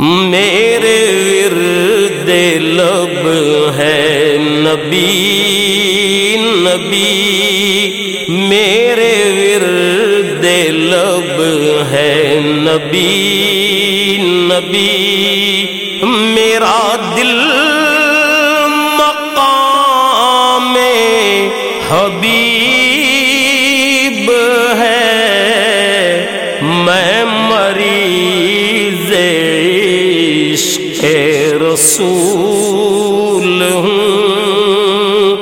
میرے ورد لب ہے نبی نبی۔ میرے ورد لب ہے نبی نبی۔ میرا دل مقام حبیب اے رسول ہوں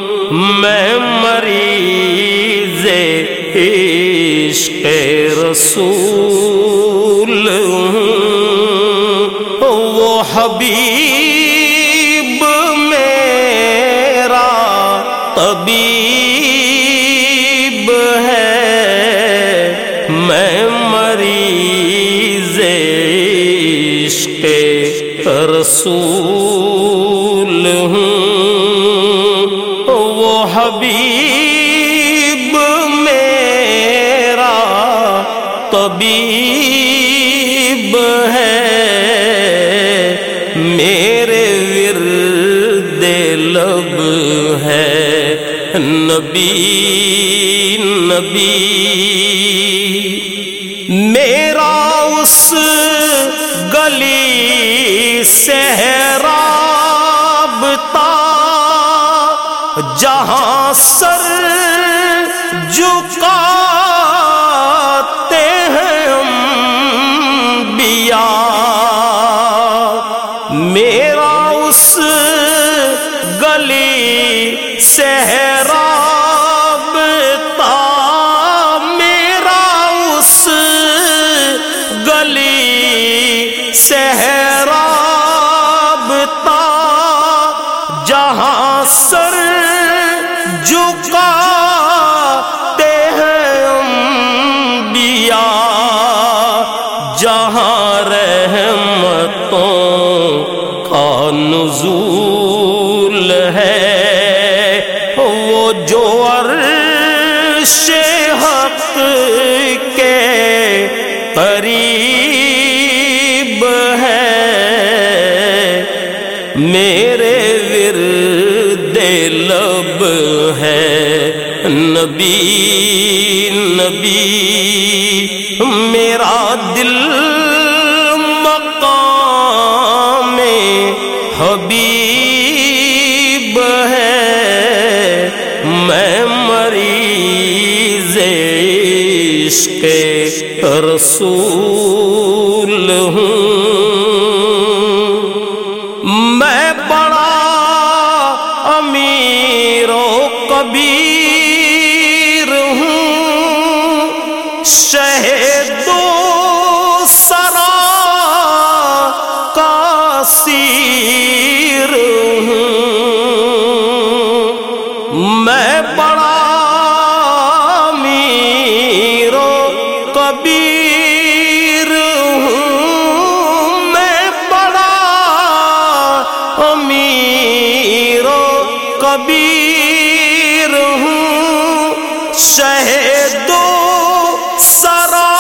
میں مریض عشق رسول ہوں وہ حبیب رسول ہوں۔ وہ حبیب میرا طبیب ہے۔ میرے ورد لب ہے۔ نبی نبی۔ میرا اس گلی سہرابتا جہاں سر جھکاتے ہیں بیا میرا اس گلی سہرابتا جہاں سر جھکا ہیں انبیاء، جہاں رحمتوں کا نزول ہے، وہ جو عرش حق کے قریب ہے۔ میرے لب ہے۔ نبی نبی میرا دل کبیر ہوں، شہد سرا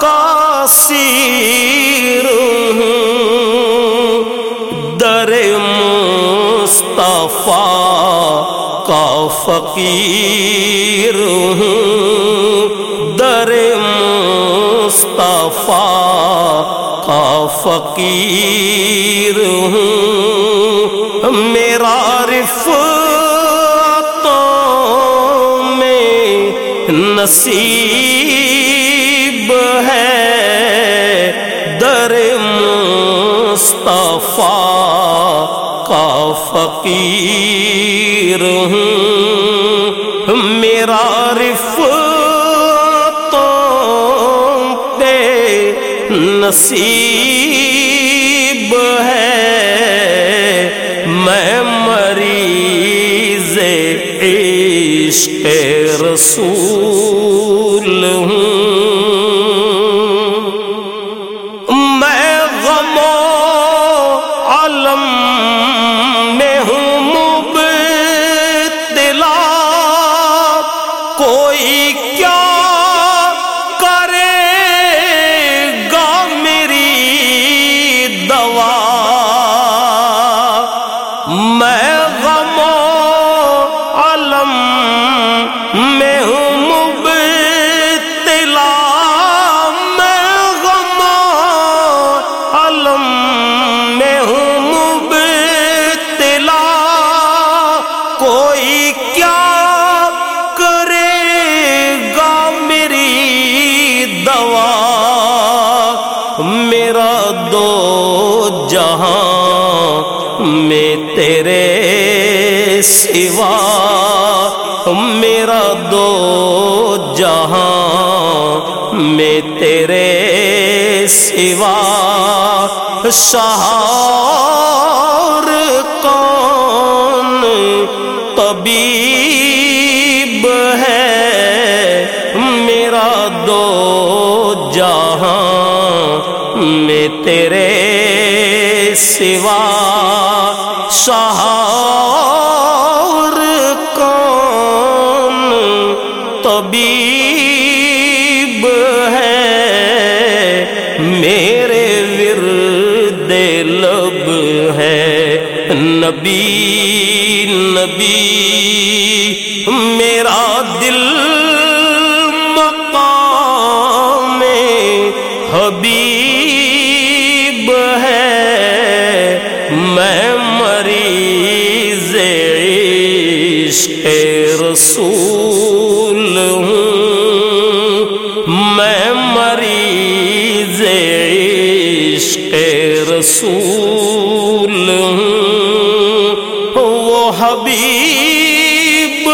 کا سیر ہوں۔ در مصطفیٰ کا فقیر ہوں۔ در مصطفیٰ کا فقیر ہوں۔ میرا میں نصیب ہے۔ در مصطفیٰ کا فقیر ہوں۔ میرا پہ نصیب عشق رسول میں تیرے سوا شہار کون طبیب ہے میرا دو جہاں میں تیرے سوا شہار ہے میرے ورد لب ہے۔ نبی نبی، میرا دل مقام حبیب ہے۔ میں مریض عشق رسول رسول ہوں وہ حبیب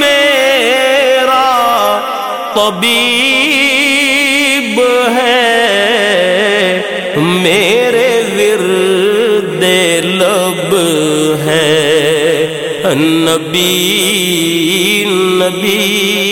میرا طبیب ہے۔ میرے ورد لب ہے۔ نبی نبی۔